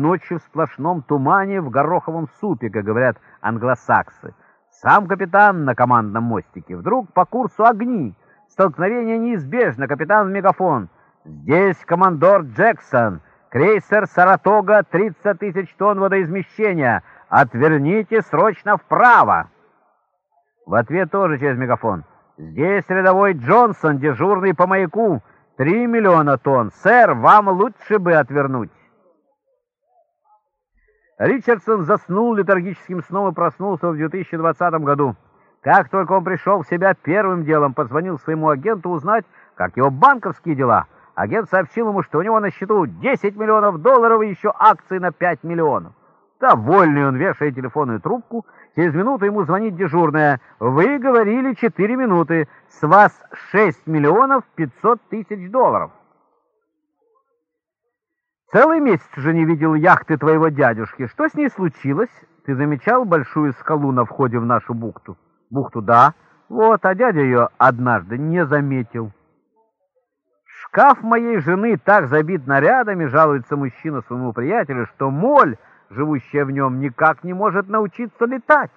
ночью в сплошном тумане в гороховом супе, как говорят англосаксы. Сам капитан на командном мостике. Вдруг по курсу огни. Столкновение неизбежно. Капитан в мегафон. Здесь командор Джексон. Крейсер «Саратога» 30 тысяч тонн водоизмещения. Отверните срочно вправо. В ответ тоже через мегафон. Здесь рядовой Джонсон, дежурный по маяку. Три миллиона тонн. Сэр, вам лучше бы отвернуть. Ричардсон заснул летаргическим сном и проснулся в 2020 году. Как только он пришел в себя, первым делом позвонил своему агенту узнать, как его банковские дела. Агент сообщил ему, что у него на счету 10 миллионов долларов и еще акции на 5 миллионов. Довольный он вешает телефонную трубку. Через минуту ему звонит дежурная. «Вы говорили 4 минуты. С вас 6 миллионов 500 тысяч долларов». Целый месяц уже не видел яхты твоего дядюшки. Что с ней случилось? Ты замечал большую скалу на входе в нашу бухту? Бухту, да. Вот, а дядя ее однажды не заметил. Шкаф моей жены так забит нарядами, жалуется мужчина своему приятелю, что моль, живущая в нем, никак не может научиться летать.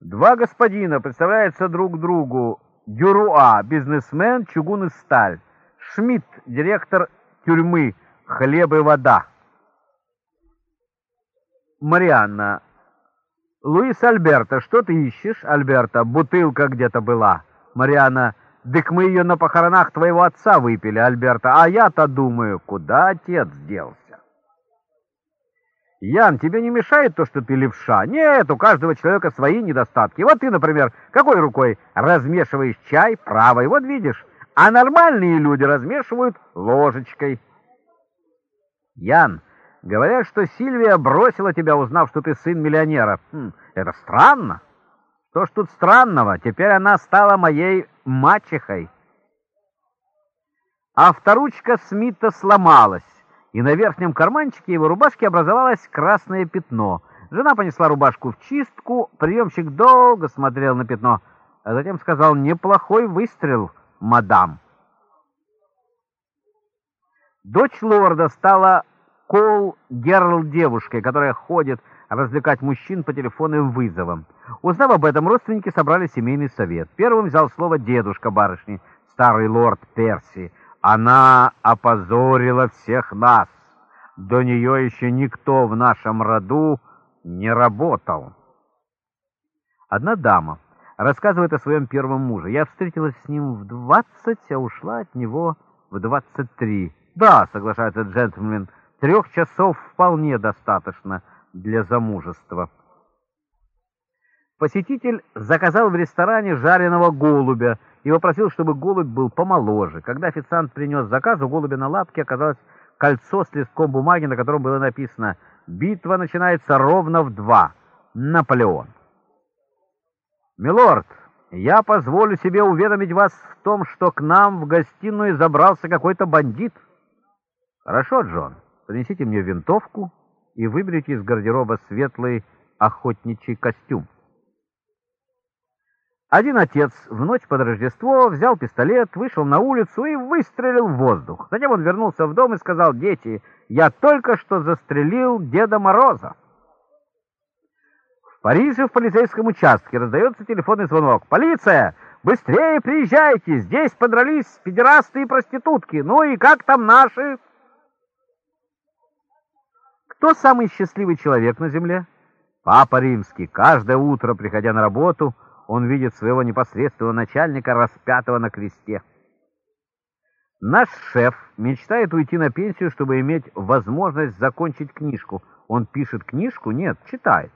Два господина представляются друг другу. Дюруа, бизнесмен, чугун и сталь. Шмидт, директор тюрьмы, хлеб и вода. Марианна. Луис Альберто, что ты ищешь? Альберто, бутылка где-то была. Марианна. Дык мы ее на похоронах твоего отца выпили, Альберто. А я-то думаю, куда отец делся? Ян, тебе не мешает то, что ты левша? Нет, у каждого человека свои недостатки. Вот ты, например, какой рукой размешиваешь чай? Правой, вот видишь. А нормальные люди размешивают ложечкой. Ян, говорят, что Сильвия бросила тебя, узнав, что ты сын миллионера. Хм, это странно. Что ж тут странного? Теперь она стала моей мачехой. Авторучка Смита сломалась, и на верхнем карманчике его рубашки образовалось красное пятно. Жена понесла рубашку в чистку, приемщик долго смотрел на пятно, а затем сказал «Неплохой выстрел» мадам. Дочь лорда стала кол-герл девушкой, которая ходит развлекать мужчин по телефонным вызовам. Узнав об этом, родственники собрали семейный совет. Первым взял слово дедушка барышни, старый лорд Перси. Она опозорила всех нас. До нее еще никто в нашем роду не работал. Одна дама рассказывает о своем первом муже. Я встретилась с ним в двадцать, а ушла от него в двадцать три. Да, соглашается джентльмен, трех часов вполне достаточно для замужества. Посетитель заказал в ресторане жареного голубя и попросил, чтобы голубь был помоложе. Когда официант принес заказ, у голубя на лапке оказалось кольцо с листком бумаги, на котором было написано «Битва начинается ровно в два. Наполеон». «Милорд, я позволю себе уведомить вас в том, что к нам в гостиную забрался какой-то бандит». «Хорошо, Джон, принесите мне винтовку и выберите из гардероба светлый охотничий костюм». Один отец в ночь под Рождество взял пистолет, вышел на улицу и выстрелил в воздух. Затем он вернулся в дом и сказал, «Дети, я только что застрелил Деда Мороза». Париже в полицейском участке раздается телефонный звонок. «Полиция! Быстрее приезжайте! Здесь подрались педерасты и проститутки! Ну и как там наши?» Кто самый счастливый человек на земле? Папа Римский. Каждое утро, приходя на работу, он видит своего непосредственного начальника, распятого на кресте. Наш шеф мечтает уйти на пенсию, чтобы иметь возможность закончить книжку. Он пишет книжку? Нет, читает.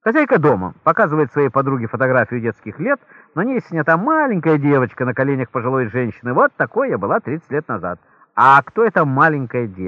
Хозяйка дома показывает своей подруге фотографию детских лет. На ней снята маленькая девочка на коленях пожилой женщины. Вот такой я была 30 лет назад. А кто эта маленькая девочка?